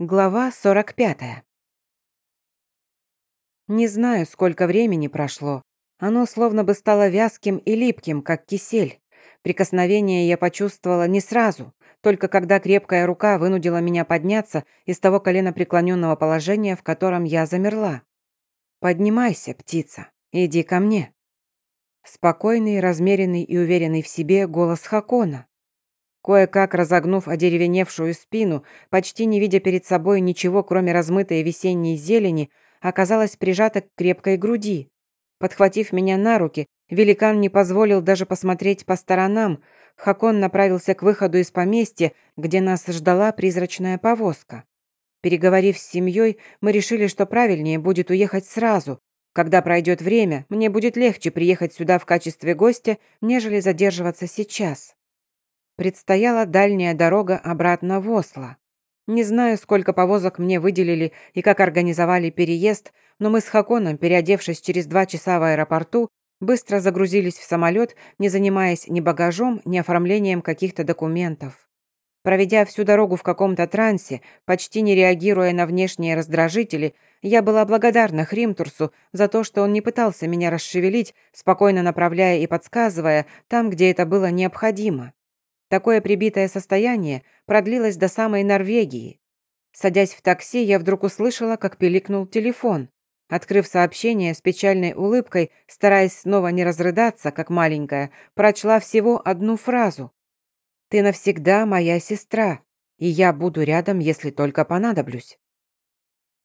Глава 45. Не знаю, сколько времени прошло. Оно словно бы стало вязким и липким, как кисель. Прикосновение я почувствовала не сразу, только когда крепкая рука вынудила меня подняться из того коленопреклоненного положения, в котором я замерла. «Поднимайся, птица, иди ко мне». Спокойный, размеренный и уверенный в себе голос Хакона. Кое-как разогнув одеревеневшую спину, почти не видя перед собой ничего, кроме размытой весенней зелени, оказалась прижата к крепкой груди. Подхватив меня на руки, великан не позволил даже посмотреть по сторонам. Хакон направился к выходу из поместья, где нас ждала призрачная повозка. Переговорив с семьей, мы решили, что правильнее будет уехать сразу. Когда пройдет время, мне будет легче приехать сюда в качестве гостя, нежели задерживаться сейчас предстояла дальняя дорога обратно в Осло. Не знаю, сколько повозок мне выделили и как организовали переезд, но мы с Хаконом, переодевшись через два часа в аэропорту, быстро загрузились в самолет, не занимаясь ни багажом, ни оформлением каких-то документов. Проведя всю дорогу в каком-то трансе, почти не реагируя на внешние раздражители, я была благодарна Хримтурсу за то, что он не пытался меня расшевелить, спокойно направляя и подсказывая там, где это было необходимо. Такое прибитое состояние продлилось до самой Норвегии. Садясь в такси, я вдруг услышала, как пиликнул телефон. Открыв сообщение с печальной улыбкой, стараясь снова не разрыдаться, как маленькая, прочла всего одну фразу. «Ты навсегда моя сестра, и я буду рядом, если только понадоблюсь».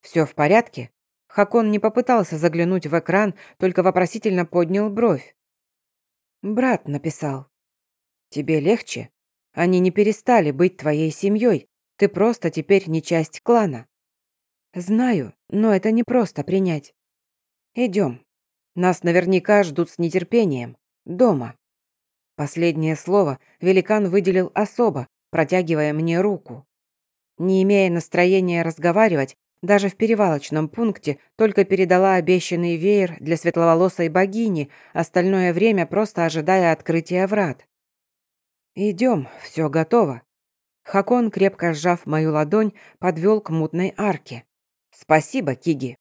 «Все в порядке?» Хакон не попытался заглянуть в экран, только вопросительно поднял бровь. «Брат написал». «Тебе легче?» Они не перестали быть твоей семьей. Ты просто теперь не часть клана. Знаю, но это не просто принять. Идем. Нас наверняка ждут с нетерпением. Дома. Последнее слово великан выделил особо, протягивая мне руку. Не имея настроения разговаривать, даже в перевалочном пункте только передала обещанный веер для светловолосой богини, остальное время просто ожидая открытия врат. «Идем, все готово». Хакон, крепко сжав мою ладонь, подвел к мутной арке. «Спасибо, Киги».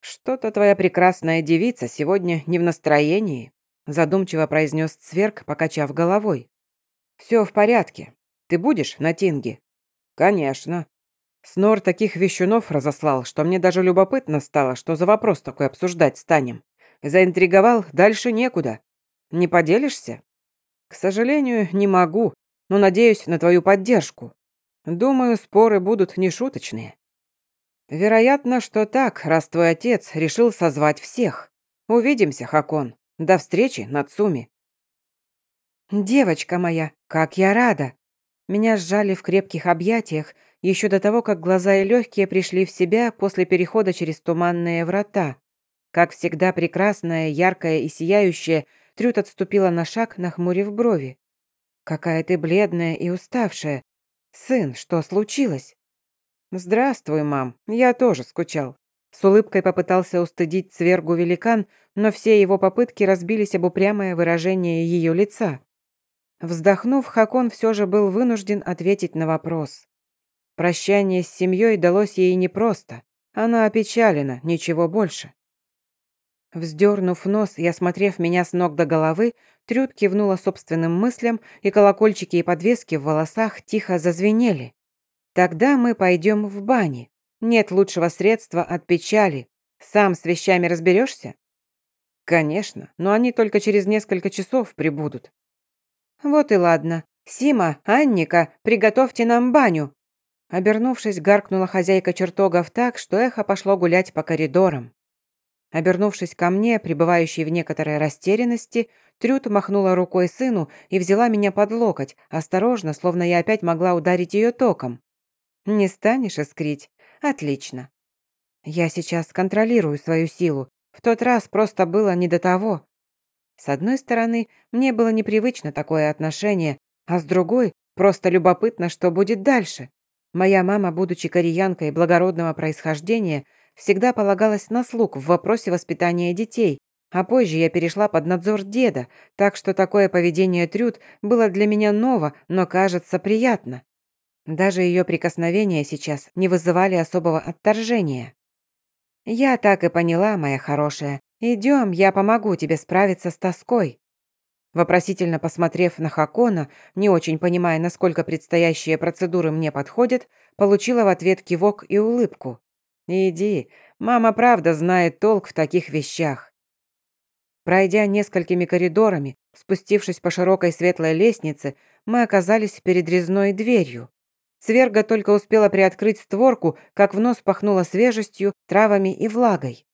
«Что-то твоя прекрасная девица сегодня не в настроении», задумчиво произнес Цверк, покачав головой. «Все в порядке. Ты будешь на Тинге?» «Конечно». Снор таких вещунов разослал, что мне даже любопытно стало, что за вопрос такой обсуждать станем. Заинтриговал, дальше некуда. Не поделишься? К сожалению, не могу, но надеюсь на твою поддержку. Думаю, споры будут нешуточные. Вероятно, что так, раз твой отец решил созвать всех. Увидимся, Хакон. До встречи, Нацуми. Девочка моя, как я рада. Меня сжали в крепких объятиях еще до того, как глаза и легкие пришли в себя после перехода через туманные врата. Как всегда прекрасная, яркая и сияющая, Трюд отступила на шаг, нахмурив брови. «Какая ты бледная и уставшая. Сын, что случилось?» «Здравствуй, мам. Я тоже скучал». С улыбкой попытался устыдить цвергу великан, но все его попытки разбились об упрямое выражение ее лица. Вздохнув, Хакон все же был вынужден ответить на вопрос. Прощание с семьей далось ей непросто. Она опечалена, ничего больше. Вздернув нос и осмотрев меня с ног до головы, Трюд кивнула собственным мыслям, и колокольчики и подвески в волосах тихо зазвенели. «Тогда мы пойдем в бане. Нет лучшего средства от печали. Сам с вещами разберешься?» «Конечно, но они только через несколько часов прибудут». «Вот и ладно. Сима, Анника, приготовьте нам баню!» Обернувшись, гаркнула хозяйка чертогов так, что эхо пошло гулять по коридорам. Обернувшись ко мне, пребывающей в некоторой растерянности, Трют махнула рукой сыну и взяла меня под локоть, осторожно, словно я опять могла ударить ее током. «Не станешь искрить? Отлично. Я сейчас контролирую свою силу. В тот раз просто было не до того. С одной стороны, мне было непривычно такое отношение, а с другой, просто любопытно, что будет дальше. Моя мама, будучи кореянкой благородного происхождения, всегда полагалась на слуг в вопросе воспитания детей, а позже я перешла под надзор деда, так что такое поведение Трюд было для меня ново, но, кажется, приятно. Даже ее прикосновения сейчас не вызывали особого отторжения. «Я так и поняла, моя хорошая. Идем, я помогу тебе справиться с тоской». Вопросительно посмотрев на Хакона, не очень понимая, насколько предстоящие процедуры мне подходят, получила в ответ кивок и улыбку. «Иди, мама правда знает толк в таких вещах». Пройдя несколькими коридорами, спустившись по широкой светлой лестнице, мы оказались перед резной дверью. Сверга только успела приоткрыть створку, как в нос пахнуло свежестью, травами и влагой.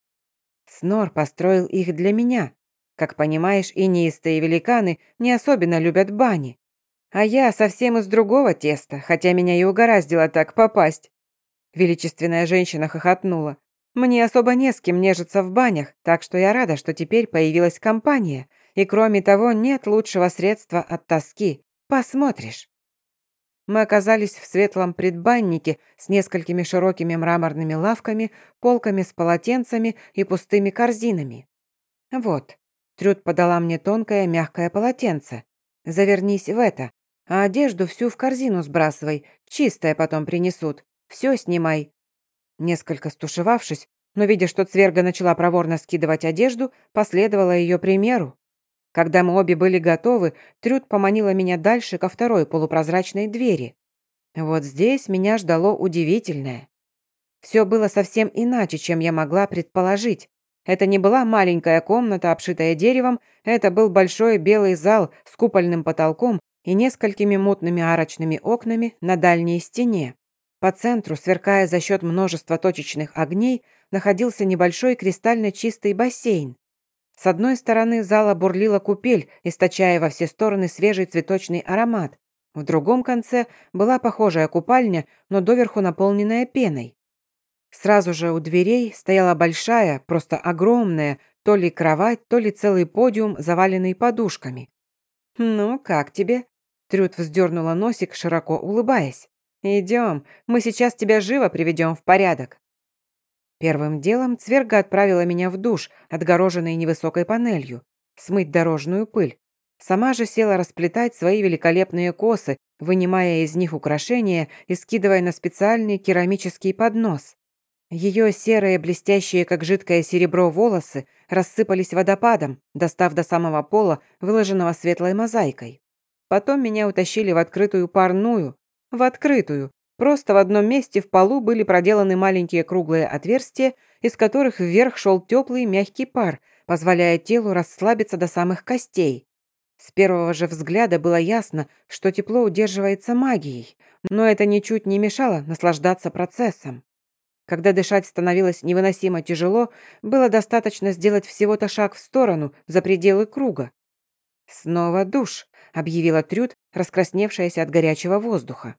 Снор построил их для меня. Как понимаешь, и неистые великаны не особенно любят бани. А я совсем из другого теста, хотя меня и угораздило так попасть. Величественная женщина хохотнула. Мне особо не с кем нежиться в банях, так что я рада, что теперь появилась компания. И кроме того, нет лучшего средства от тоски. Посмотришь. Мы оказались в светлом предбаннике с несколькими широкими мраморными лавками, полками с полотенцами и пустыми корзинами. Вот, Трюд подала мне тонкое мягкое полотенце. Завернись в это, а одежду всю в корзину сбрасывай, чистое потом принесут. Все снимай. Несколько стушевавшись, но видя, что Цверга начала проворно скидывать одежду, последовала ее примеру. Когда мы обе были готовы, Трюд поманила меня дальше ко второй полупрозрачной двери. Вот здесь меня ждало удивительное. Все было совсем иначе, чем я могла предположить. Это не была маленькая комната, обшитая деревом, это был большой белый зал с купольным потолком и несколькими мутными арочными окнами на дальней стене. По центру, сверкая за счет множества точечных огней, находился небольшой кристально чистый бассейн. С одной стороны зала бурлила купель, источая во все стороны свежий цветочный аромат. В другом конце была похожая купальня, но доверху наполненная пеной. Сразу же у дверей стояла большая, просто огромная, то ли кровать, то ли целый подиум, заваленный подушками. «Ну, как тебе?» Трюд вздернула носик, широко улыбаясь. «Идем, мы сейчас тебя живо приведем в порядок». Первым делом Цверга отправила меня в душ, отгороженный невысокой панелью, смыть дорожную пыль. Сама же села расплетать свои великолепные косы, вынимая из них украшения и скидывая на специальный керамический поднос. Ее серые, блестящие, как жидкое серебро, волосы рассыпались водопадом, достав до самого пола, выложенного светлой мозаикой. Потом меня утащили в открытую парную, в открытую. Просто в одном месте в полу были проделаны маленькие круглые отверстия, из которых вверх шел теплый мягкий пар, позволяя телу расслабиться до самых костей. С первого же взгляда было ясно, что тепло удерживается магией, но это ничуть не мешало наслаждаться процессом. Когда дышать становилось невыносимо тяжело, было достаточно сделать всего-то шаг в сторону, за пределы круга. «Снова душ», — объявила Трюд, раскрасневшаяся от горячего воздуха.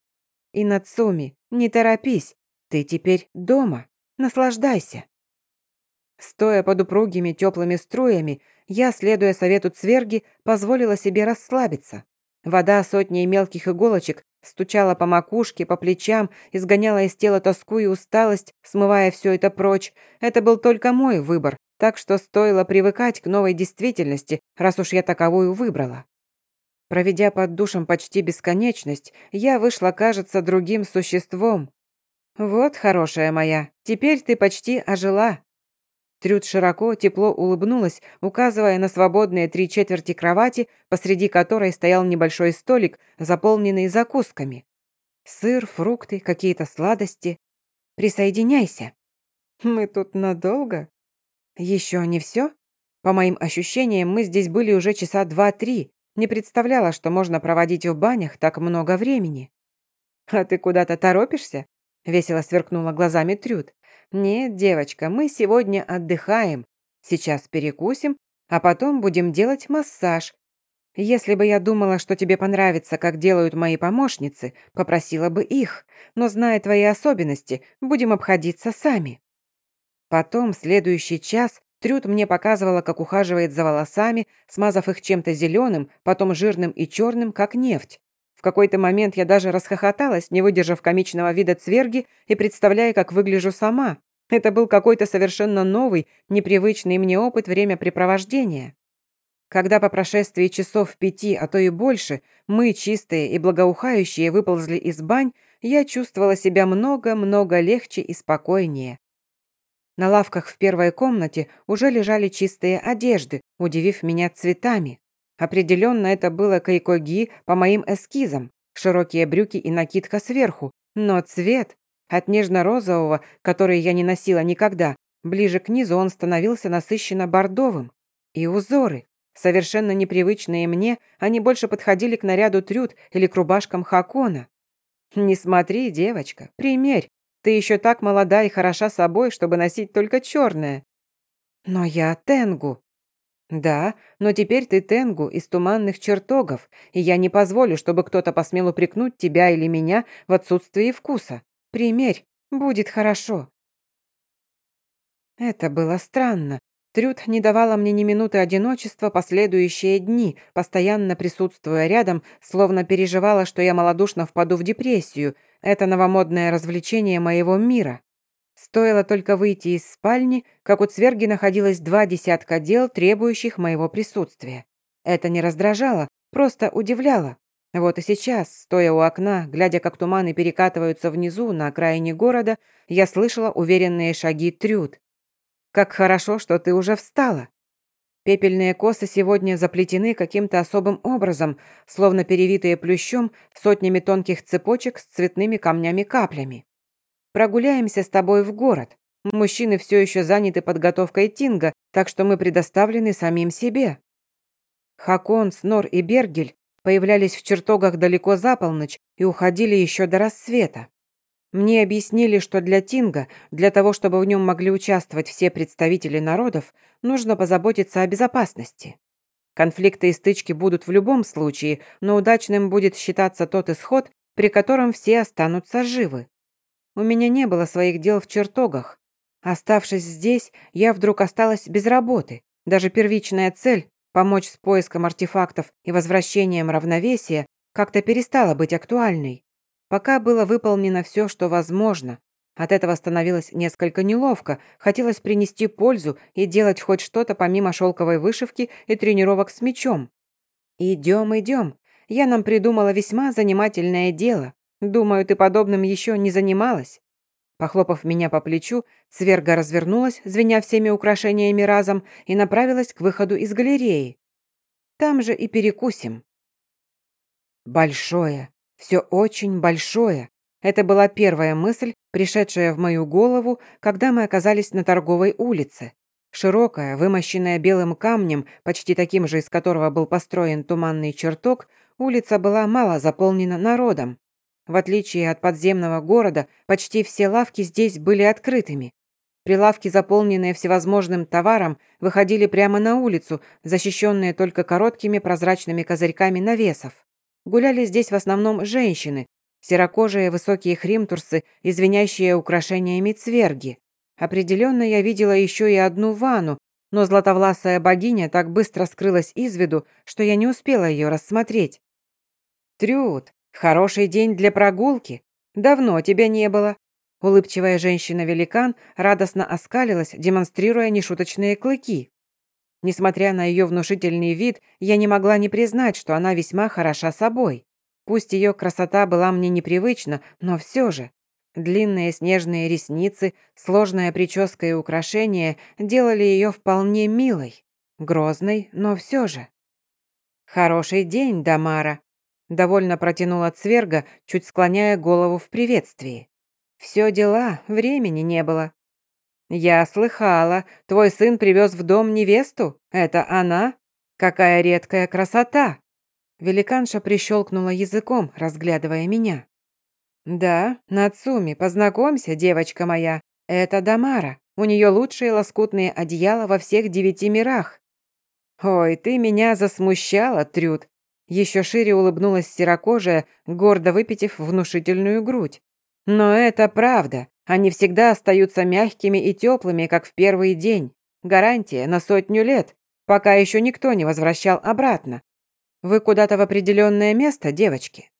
«И Нацуми, не торопись, ты теперь дома, наслаждайся». Стоя под упругими теплыми струями, я, следуя совету Цверги, позволила себе расслабиться. Вода сотней мелких иголочек стучала по макушке, по плечам, изгоняла из тела тоску и усталость, смывая все это прочь. Это был только мой выбор, так что стоило привыкать к новой действительности, раз уж я таковую выбрала. Проведя под душем почти бесконечность, я вышла, кажется, другим существом. «Вот, хорошая моя, теперь ты почти ожила». Трюд широко, тепло улыбнулась, указывая на свободные три четверти кровати, посреди которой стоял небольшой столик, заполненный закусками. Сыр, фрукты, какие-то сладости. Присоединяйся. Мы тут надолго? Еще не все? По моим ощущениям, мы здесь были уже часа два-три. Не представляла, что можно проводить в банях так много времени. А ты куда-то торопишься? Весело сверкнула глазами Трюд. «Нет, девочка, мы сегодня отдыхаем. Сейчас перекусим, а потом будем делать массаж. Если бы я думала, что тебе понравится, как делают мои помощницы, попросила бы их, но, зная твои особенности, будем обходиться сами». Потом, следующий час, Трюд мне показывала, как ухаживает за волосами, смазав их чем-то зеленым, потом жирным и черным, как нефть. В какой-то момент я даже расхохоталась, не выдержав комичного вида цверги и представляя, как выгляжу сама. Это был какой-то совершенно новый, непривычный мне опыт времяпрепровождения. Когда по прошествии часов пяти, а то и больше, мы, чистые и благоухающие, выползли из бань, я чувствовала себя много-много легче и спокойнее. На лавках в первой комнате уже лежали чистые одежды, удивив меня цветами. Определенно это было кайкоги по моим эскизам, широкие брюки и накидка сверху, но цвет от нежно-розового, который я не носила никогда, ближе к низу он становился насыщенно бордовым. И узоры, совершенно непривычные мне, они больше подходили к наряду трюд или к рубашкам хакона. Не смотри, девочка, примерь, ты еще так молода и хороша собой, чтобы носить только черное. Но я Тенгу. Да, но теперь ты Тенгу из туманных чертогов, и я не позволю, чтобы кто-то посмел упрекнуть тебя или меня в отсутствии вкуса. Примерь, будет хорошо». Это было странно. Трюд не давала мне ни минуты одиночества последующие дни, постоянно присутствуя рядом, словно переживала, что я малодушно впаду в депрессию. Это новомодное развлечение моего мира. Стоило только выйти из спальни, как у Цверги находилось два десятка дел, требующих моего присутствия. Это не раздражало, просто удивляло. Вот и сейчас, стоя у окна, глядя, как туманы перекатываются внизу, на окраине города, я слышала уверенные шаги Трюд. «Как хорошо, что ты уже встала!» Пепельные косы сегодня заплетены каким-то особым образом, словно перевитые плющом сотнями тонких цепочек с цветными камнями-каплями. «Прогуляемся с тобой в город. Мужчины все еще заняты подготовкой тинга, так что мы предоставлены самим себе». Хакон, Снор и Бергель появлялись в чертогах далеко за полночь и уходили еще до рассвета. Мне объяснили, что для Тинга, для того, чтобы в нем могли участвовать все представители народов, нужно позаботиться о безопасности. Конфликты и стычки будут в любом случае, но удачным будет считаться тот исход, при котором все останутся живы. У меня не было своих дел в чертогах. Оставшись здесь, я вдруг осталась без работы. Даже первичная цель Помочь с поиском артефактов и возвращением равновесия как-то перестала быть актуальной. Пока было выполнено все, что возможно. От этого становилось несколько неловко, хотелось принести пользу и делать хоть что-то помимо шелковой вышивки и тренировок с мечом. «Идем, идем. Я нам придумала весьма занимательное дело. Думаю, ты подобным еще не занималась». Похлопав меня по плечу, Цверга развернулась, звеня всеми украшениями разом, и направилась к выходу из галереи. Там же и перекусим. Большое, все очень большое. Это была первая мысль, пришедшая в мою голову, когда мы оказались на торговой улице. Широкая, вымощенная белым камнем, почти таким же, из которого был построен туманный чертог, улица была мало заполнена народом. В отличие от подземного города, почти все лавки здесь были открытыми. Прилавки, заполненные всевозможным товаром, выходили прямо на улицу, защищенные только короткими прозрачными козырьками навесов. Гуляли здесь в основном женщины, серокожие высокие хримтурсы и звенящие украшениями цверги. Определенно я видела еще и одну ванну, но златовласая богиня так быстро скрылась из виду, что я не успела ее рассмотреть. «Трюд, Хороший день для прогулки. Давно тебя не было». Улыбчивая женщина-великан радостно оскалилась, демонстрируя нешуточные клыки. Несмотря на ее внушительный вид, я не могла не признать, что она весьма хороша собой. Пусть ее красота была мне непривычна, но все же. Длинные снежные ресницы, сложная прическа и украшения делали ее вполне милой. Грозной, но все же. «Хороший день, Дамара», Довольно протянула Цверга, чуть склоняя голову в приветствии. «Все дела, времени не было». «Я слыхала, твой сын привез в дом невесту? Это она? Какая редкая красота!» Великанша прищелкнула языком, разглядывая меня. «Да, Нацуми, познакомься, девочка моя. Это Дамара. У нее лучшие лоскутные одеяла во всех девяти мирах». «Ой, ты меня засмущала, Трюд. Еще шире улыбнулась серокожая, гордо выпитив внушительную грудь. Но это правда. Они всегда остаются мягкими и теплыми, как в первый день. Гарантия на сотню лет, пока еще никто не возвращал обратно. Вы куда-то в определенное место, девочки?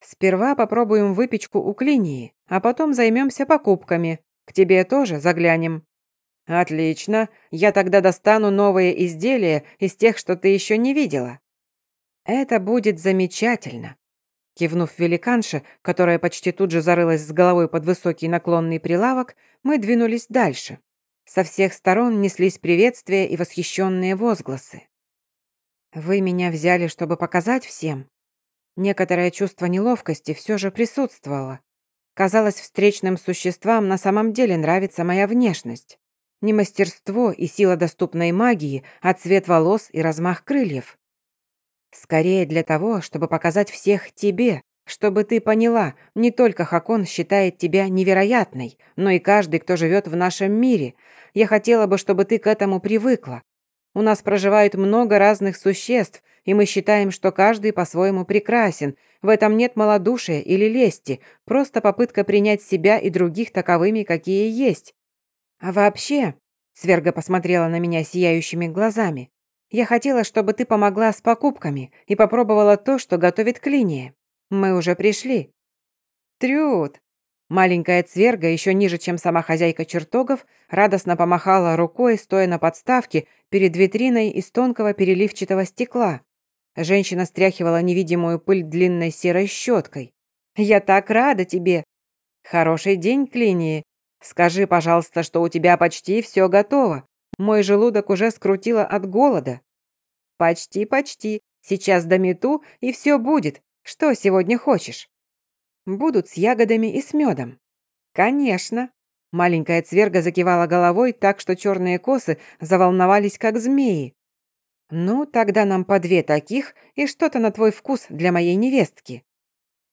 Сперва попробуем выпечку у Клинии, а потом займемся покупками. К тебе тоже заглянем. Отлично. Я тогда достану новые изделия из тех, что ты еще не видела. Это будет замечательно. Кивнув великанше, которая почти тут же зарылась с головой под высокий наклонный прилавок, мы двинулись дальше. Со всех сторон неслись приветствия и восхищенные возгласы. «Вы меня взяли, чтобы показать всем?» Некоторое чувство неловкости все же присутствовало. Казалось, встречным существам на самом деле нравится моя внешность. Не мастерство и сила доступной магии, а цвет волос и размах крыльев. Скорее для того, чтобы показать всех тебе, чтобы ты поняла, не только Хакон считает тебя невероятной, но и каждый, кто живет в нашем мире. Я хотела бы, чтобы ты к этому привыкла. У нас проживает много разных существ, и мы считаем, что каждый по-своему прекрасен. В этом нет малодушия или лести, просто попытка принять себя и других таковыми, какие есть. А вообще, Сверга посмотрела на меня сияющими глазами, я хотела, чтобы ты помогла с покупками и попробовала то, что готовит Клиния. Мы уже пришли». «Трюд!» Маленькая цверга, еще ниже, чем сама хозяйка чертогов, радостно помахала рукой, стоя на подставке перед витриной из тонкого переливчатого стекла. Женщина стряхивала невидимую пыль длинной серой щеткой. «Я так рада тебе!» «Хороший день, Клинии. Скажи, пожалуйста, что у тебя почти все готово. Мой желудок уже скрутило от голода. Почти, почти. Сейчас домету, и все будет. Что сегодня хочешь? Будут с ягодами и с медом. Конечно. Маленькая цверга закивала головой так, что черные косы заволновались, как змеи. «Ну, тогда нам по две таких и что-то на твой вкус для моей невестки».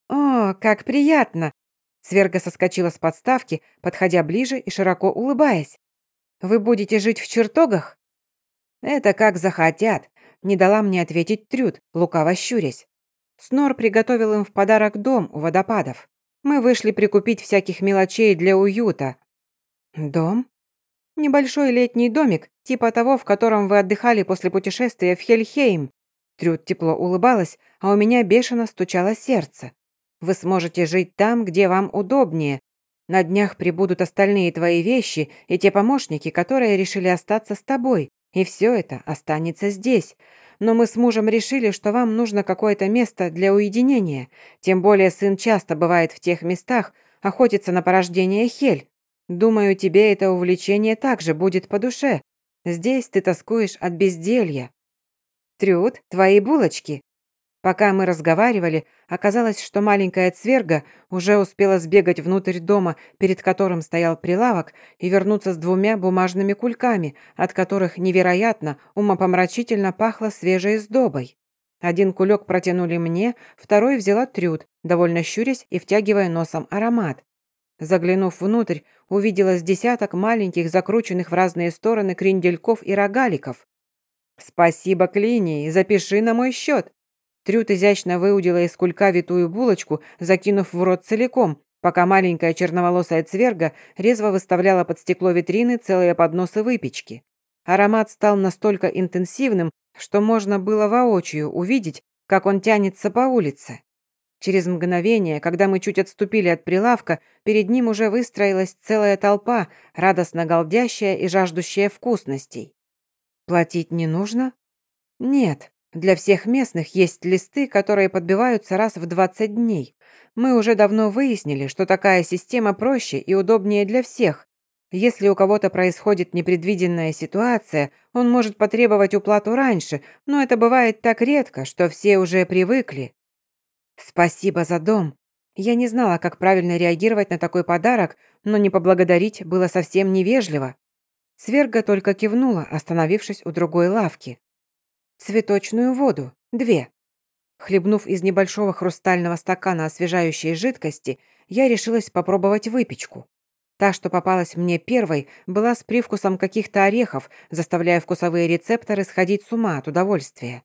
«О, как приятно!» Цверга соскочила с подставки, подходя ближе и широко улыбаясь. Вы будете жить в чертогах?» «Это как захотят», — не дала мне ответить Трюд, лукаво щурясь. Снор приготовил им в подарок дом у водопадов. Мы вышли прикупить всяких мелочей для уюта. «Дом?» «Небольшой летний домик, типа того, в котором вы отдыхали после путешествия в Хельхейм». Трюд тепло улыбалась, а у меня бешено стучало сердце. «Вы сможете жить там, где вам удобнее, на днях прибудут остальные твои вещи и те помощники, которые решили остаться с тобой, и все это останется здесь. Но мы с мужем решили, что вам нужно какое-то место для уединения, тем более сын часто бывает в тех местах, охотится на порождение Хель. Думаю, тебе это увлечение также будет по душе. Здесь ты тоскуешь от безделья. Трюд, твои булочки. Пока мы разговаривали, оказалось, что маленькая цверга уже успела сбегать внутрь дома, перед которым стоял прилавок, и вернуться с двумя бумажными кульками, от которых невероятно умопомрачительно пахло свежей сдобой. Один кулек протянули мне, второй взяла Трюд, довольно щурясь и втягивая носом аромат. Заглянув внутрь, увидела с десяток маленьких, закрученных в разные стороны крендельков и рогаликов. «Спасибо, Клинии, запиши на мой счет», Трюд изящно выудила из кулька витую булочку, закинув в рот целиком, пока маленькая черноволосая цверга резво выставляла под стекло витрины целые подносы выпечки. Аромат стал настолько интенсивным, что можно было воочию увидеть, как он тянется по улице. Через мгновение, когда мы чуть отступили от прилавка, перед ним уже выстроилась целая толпа, радостно галдящая и жаждущая вкусностей. Платить не нужно? Нет, для всех местных есть листы, которые подбиваются раз в 20 дней. Мы уже давно выяснили, что такая система проще и удобнее для всех. Если у кого-то происходит непредвиденная ситуация, он может потребовать уплату раньше, но это бывает так редко, что все уже привыкли. Спасибо за дом. Я не знала, как правильно реагировать на такой подарок, но не поблагодарить было совсем невежливо. Сверга только кивнула, остановившись у другой лавки. Цветочную воду. Две. Хлебнув из небольшого хрустального стакана освежающей жидкости, я решилась попробовать выпечку. Та, что попалась мне первой, была с привкусом каких-то орехов, заставляя вкусовые рецепторы сходить с ума от удовольствия.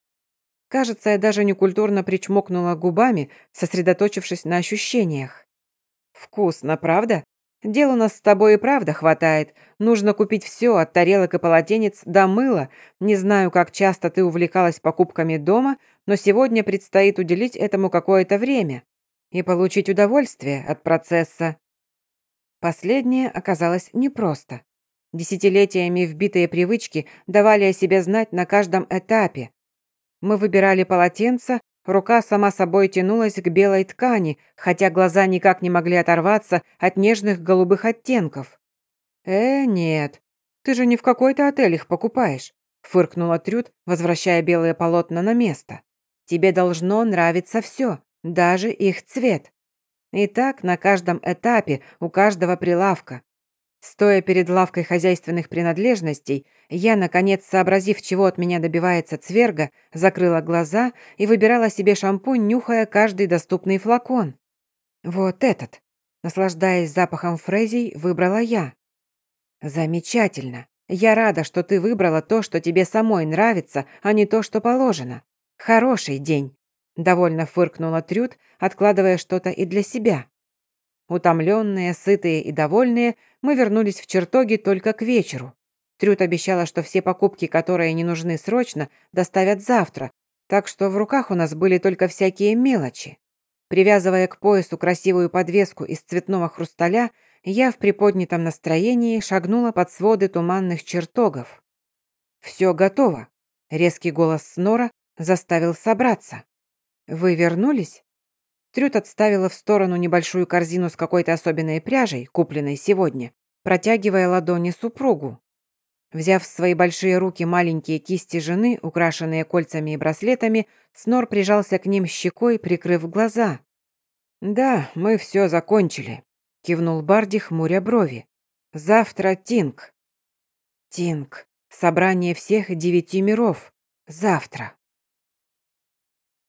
Кажется, я даже некультурно причмокнула губами, сосредоточившись на ощущениях. «Вкусно, правда?» Дел у нас с тобой и правда хватает. Нужно купить все, от тарелок и полотенец до мыла. Не знаю, как часто ты увлекалась покупками дома, но сегодня предстоит уделить этому какое-то время и получить удовольствие от процесса. Последнее оказалось непросто. Десятилетиями вбитые привычки давали о себе знать на каждом этапе. Мы выбирали полотенца, Рука сама собой тянулась к белой ткани, хотя глаза никак не могли оторваться от нежных голубых оттенков. «Э, нет, ты же не в какой-то отель их покупаешь», фыркнула Трюд, возвращая белые полотна на место. «Тебе должно нравиться все, даже их цвет. И так на каждом этапе, у каждого прилавка. Стоя перед лавкой хозяйственных принадлежностей, я, наконец, сообразив, чего от меня добивается цверга, закрыла глаза и выбирала себе шампунь, нюхая каждый доступный флакон. Вот этот, наслаждаясь запахом фрезий, выбрала я. Замечательно. Я рада, что ты выбрала то, что тебе самой нравится, а не то, что положено. Хороший день. Довольно фыркнула Трюд, откладывая что-то и для себя. Утомленные, сытые и довольные, мы вернулись в чертоги только к вечеру. Трюд обещала, что все покупки, которые не нужны срочно, доставят завтра, так что в руках у нас были только всякие мелочи. Привязывая к поясу красивую подвеску из цветного хрусталя, я в приподнятом настроении шагнула под своды туманных чертогов. «Все готово», — резкий голос Снора заставил собраться. «Вы вернулись?» Трюд отставила в сторону небольшую корзину с какой-то особенной пряжей, купленной сегодня, протягивая ладони супругу. Взяв в свои большие руки маленькие кисти жены, украшенные кольцами и браслетами, Снор прижался к ним щекой, прикрыв глаза. «Да, мы все закончили», — кивнул Барди, хмуря брови. «Завтра Тинг». «Тинг. Собрание всех девяти миров. Завтра».